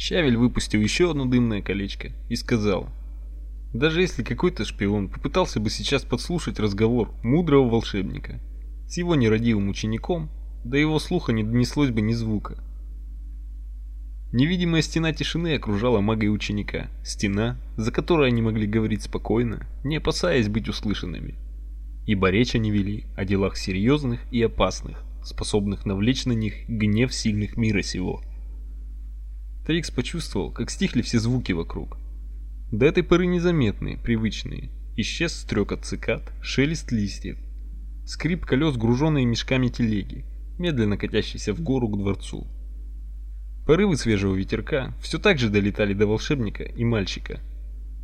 Щавель выпустил еще одно дымное колечко и сказал, «Даже если какой-то шпион попытался бы сейчас подслушать разговор мудрого волшебника с его нерадивым учеником, до его слуха не донеслось бы ни звука». Невидимая стена тишины окружала мага и ученика, стена, за которой они могли говорить спокойно, не опасаясь быть услышанными. Ибо речь они вели о делах серьезных и опасных, способных навлечь на них гнев сильных мира сего. Трикс почувствовал, как стихли все звуки вокруг. До этой поры незаметные, привычные. Исчез стрекот цикад, шелест листьев, скрип колес, груженные мешками телеги, медленно катящейся в гору к дворцу. Порывы свежего ветерка все так же долетали до волшебника и мальчика,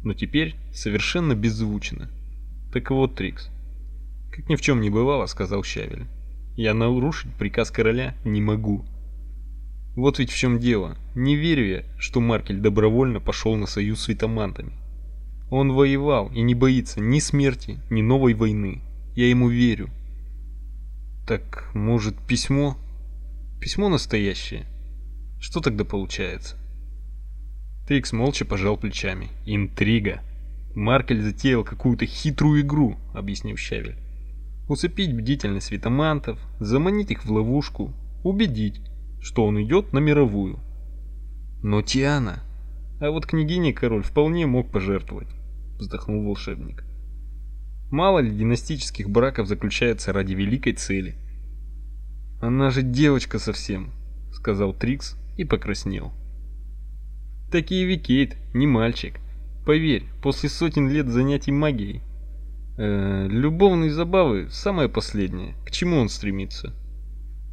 но теперь совершенно беззвучно. Так вот, Трикс. Как ни в чем не бывало, сказал Щавель. Я нарушить приказ короля не могу. Вот ведь в чем дело. Не верю я, что Маркель добровольно пошел на союз с витамантами. Он воевал и не боится ни смерти, ни новой войны. Я ему верю. Так, может, письмо? Письмо настоящее. Что тогда получается? Трикс молча пожал плечами. Интрига. Маркель затеял какую-то хитрую игру, объяснил Щавель. Усыпить бдительность витамантов, заманить их в ловушку, убедить, что он идет на мировую. Но Тиана... А вот княгине король вполне мог пожертвовать, вздохнул волшебник. Мало ли династических браков заключается ради великой цели. Она же девочка совсем, сказал Трикс и покраснел. Так и Эвикейт, не мальчик. Поверь, после сотен лет занятий магией, э, любовные забавы самое последнее. К чему он стремится?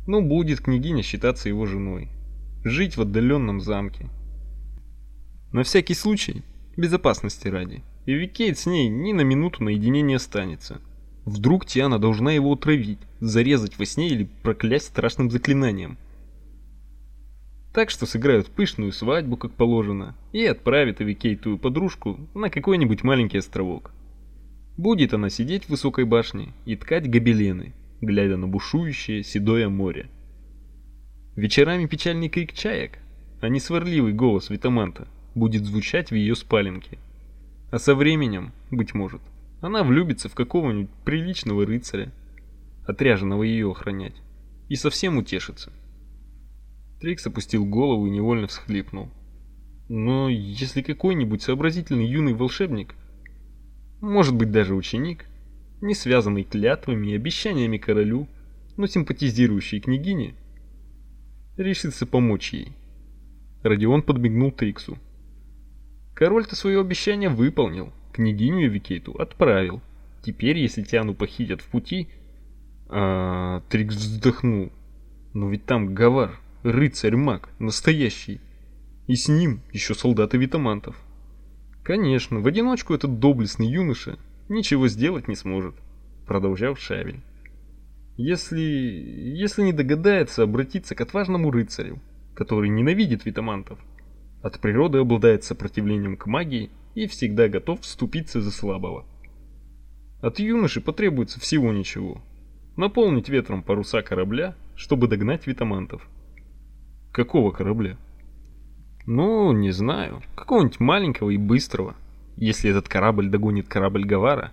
Ну, будет княгиня считаться его женой. Жить в отдаленном замке. На всякий случай, безопасности ради. И Эвикейт с ней ни на минуту наедине не останется. Вдруг Тиана должна его отравить, зарезать во сне или проклясть страшным заклинанием. Так что сыграют пышную свадьбу, как положено, и отправят Эвикейтову подружку на какой-нибудь маленький островок. Будет она сидеть в высокой башне и ткать гобелены, глядя на бушующее седое море. Вечерами печальный крик чаек, а не сварливый голос Витаманта будет звучать в ее спаленке. А со временем, быть может, она влюбится в какого-нибудь приличного рыцаря, отряженного ее охранять, и совсем утешится. Трикс опустил голову и невольно всхлипнул. Но если какой-нибудь сообразительный юный волшебник, может быть даже ученик, не связанный клятвами и обещаниями королю, но симпатизирующий княгине, решится помочь ей. Родион подмигнул Триксу. Король-то свое обещание выполнил, княгиню Викейту отправил. Теперь, если Тиану похитят в пути... А, Трикс вздохнул. Но ведь там Гавар, рыцарь-маг, настоящий. И с ним еще солдаты витамантов. Конечно, в одиночку этот доблестный юноша ничего сделать не сможет, продолжал Шавель. Если если не догадается обратиться к отважному рыцарю, который ненавидит витамантов, от природы обладает сопротивлением к магии и всегда готов вступиться за слабого. От юноши потребуется всего ничего: наполнить ветром паруса корабля, чтобы догнать витамантов. Какого корабля? Ну, не знаю, какого-нибудь маленького и быстрого если этот корабль догонит корабль Гавара.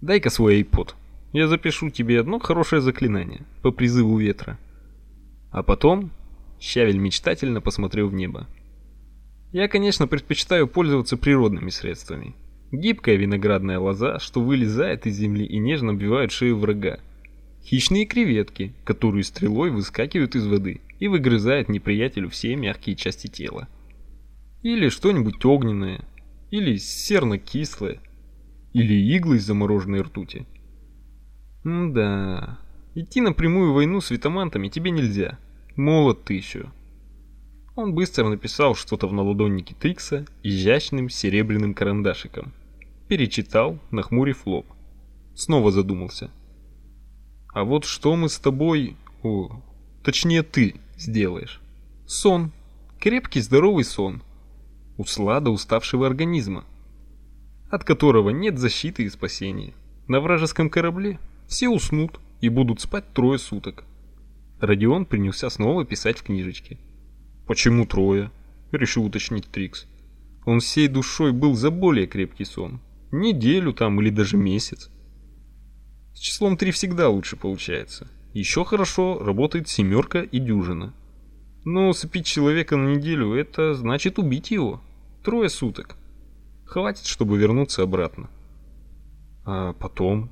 Дай-ка свой iPod. Я запишу тебе одно хорошее заклинание по призыву ветра. А потом Щавель мечтательно посмотрел в небо. Я, конечно, предпочитаю пользоваться природными средствами. Гибкая виноградная лоза, что вылезает из земли и нежно обвивает шею врага. Хищные креветки, которые стрелой выскакивают из воды и выгрызают неприятелю все мягкие части тела. Или что-нибудь огненное, или серно-кислое, или иглы из замороженной ртути. да, идти на прямую войну с витамантами тебе нельзя, молод ты еще. Он быстро написал что-то в наладоннике Трикса изящным серебряным карандашиком. Перечитал, нахмурив лоб. Снова задумался. А вот что мы с тобой, о, точнее ты, сделаешь? Сон. Крепкий здоровый сон услада уставшего организма, от которого нет защиты и спасения. На вражеском корабле все уснут и будут спать трое суток. Родион принялся снова писать в книжечке. Почему трое? решил уточнить Трикс. Он всей душой был за более крепкий сон. Неделю там или даже месяц. С числом 3 всегда лучше получается. Еще хорошо работает семерка и дюжина. Но усыпить человека на неделю – это значит убить его. Трое суток. Хватит, чтобы вернуться обратно. А потом?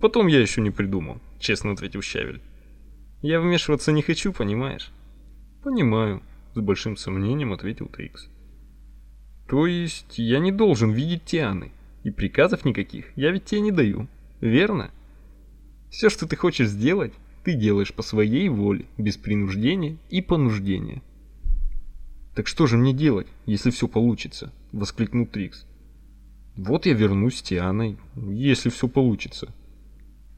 Потом я еще не придумал, честно ответил Щавель. Я вмешиваться не хочу, понимаешь? Понимаю, с большим сомнением ответил Трикс. То есть я не должен видеть Тианы, и приказов никаких я ведь тебе не даю, верно? Все, что ты хочешь сделать, ты делаешь по своей воле, без принуждения и понуждения. Так что же мне делать, если все получится? воскликнул Трикс. Вот я вернусь с Тианой, если все получится.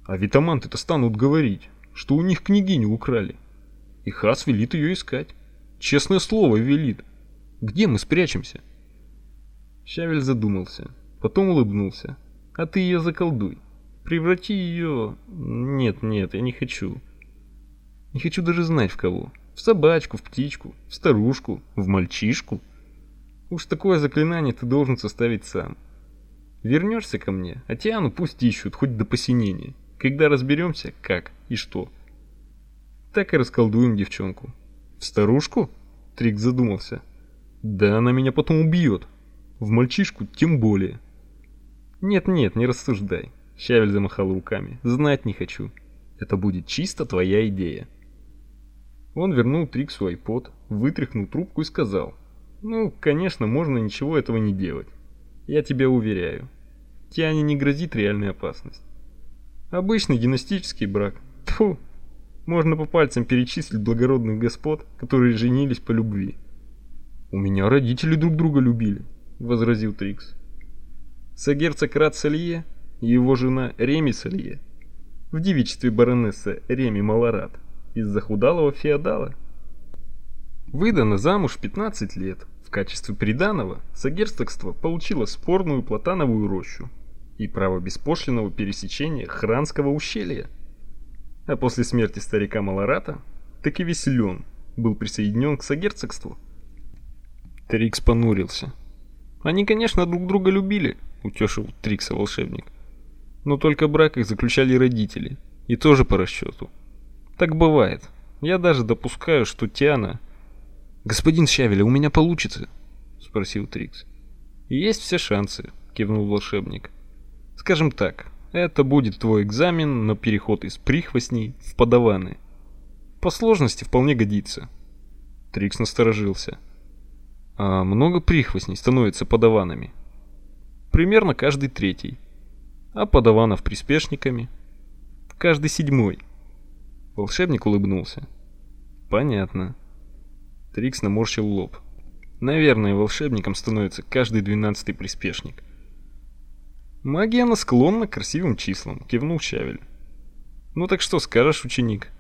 А витаманты-то станут говорить, что у них княгиню украли. И Хас велит ее искать. Честное слово, велит. Где мы спрячемся? Щавель задумался, потом улыбнулся. А ты ее заколдуй. Преврати ее... Нет, нет, я не хочу. Не хочу даже знать в кого. В собачку, в птичку, в старушку, в мальчишку. Уж такое заклинание ты должен составить сам. Вернешься ко мне, а Тиану пусть ищут, хоть до посинения. Когда разберемся, как и что. Так и расколдуем девчонку. В старушку? Трик задумался. Да она меня потом убьет. В мальчишку тем более. Нет-нет, не рассуждай. Щавель замахал руками. Знать не хочу. Это будет чисто твоя идея. Он вернул Триксу айпод, вытряхнул трубку и сказал. Ну, конечно, можно ничего этого не делать. Я тебя уверяю. Тиане не грозит реальная опасность. Обычный династический брак. Тьфу. Можно по пальцам перечислить благородных господ, которые женились по любви. У меня родители друг друга любили, возразил Трикс. Сагерцог и его жена Реми Салье в девичестве баронесса Реми Малорат из захудалого феодала. Выдана замуж 15 лет. В качестве приданого сагерцогство получило спорную платановую рощу и право беспошлинного пересечения Хранского ущелья. А после смерти старика Малората, так и веселен, был присоединен к сагерцогству. Трикс понурился. Они, конечно, друг друга любили, утешил Трикса волшебник. Но только брак их заключали родители, и тоже по расчету. Так бывает. Я даже допускаю, что Тиана... «Господин Щавеля, у меня получится?» — спросил Трикс. «Есть все шансы», — кивнул волшебник. Скажем так, это будет твой экзамен на переход из прихвостней в подаваны. По сложности вполне годится. Трикс насторожился. А много прихвостней становится подаванами? Примерно каждый третий. А подаванов приспешниками? Каждый седьмой. Волшебник улыбнулся. Понятно. Трикс наморщил лоб. Наверное, волшебником становится каждый двенадцатый приспешник. Магия она склонна к красивым числам, кивнул Щавель. Ну так что скажешь, ученик?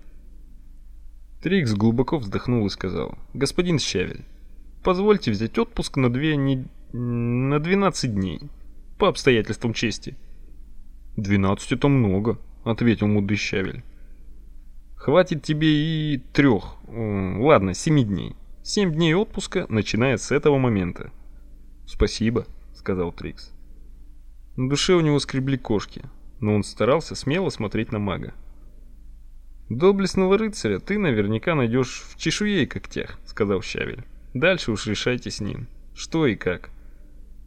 Трикс глубоко вздохнул и сказал: "Господин Щавель, позвольте взять отпуск на две не... на 12 дней по обстоятельствам чести". «Двенадцать это много", ответил мудрый Щавель. Хватит тебе и трех, ладно, семи дней. Семь дней отпуска, начиная с этого момента. Спасибо, сказал Трикс. На душе у него скребли кошки, но он старался смело смотреть на мага. «Доблестного рыцаря ты наверняка найдешь в чешуе и когтях», — сказал Щавель. «Дальше уж решайте с ним, что и как.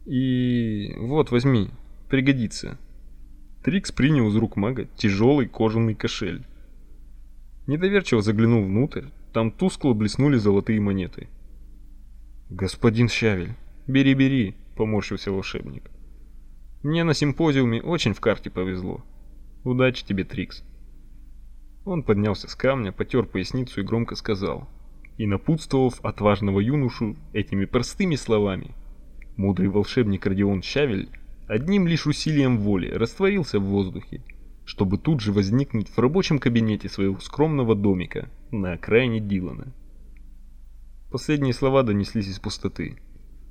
И вот, возьми, пригодится». Трикс принял из рук мага тяжелый кожаный кошель. Недоверчиво заглянул внутрь, там тускло блеснули золотые монеты. «Господин Щавель, бери-бери», — поморщился волшебник. Мне на симпозиуме очень в карте повезло. Удачи тебе, Трикс. Он поднялся с камня, потер поясницу и громко сказал, и напутствовав отважного юношу этими простыми словами, мудрый волшебник Родион Щавель одним лишь усилием воли растворился в воздухе, чтобы тут же возникнуть в рабочем кабинете своего скромного домика на окраине Дилана. Последние слова донеслись из пустоты.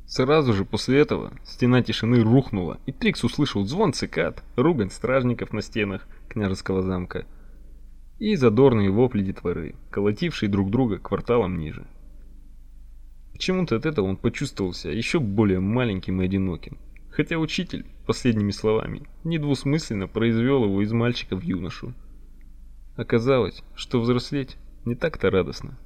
Сразу же после этого стена тишины рухнула, и Трикс услышал звон цикад, ругань стражников на стенах княжеского замка и задорные вопли детворы, колотившие друг друга кварталом ниже. Почему-то от этого он почувствовал себя еще более маленьким и одиноким. Хотя учитель, последними словами, недвусмысленно произвел его из мальчика в юношу. Оказалось, что взрослеть не так-то радостно.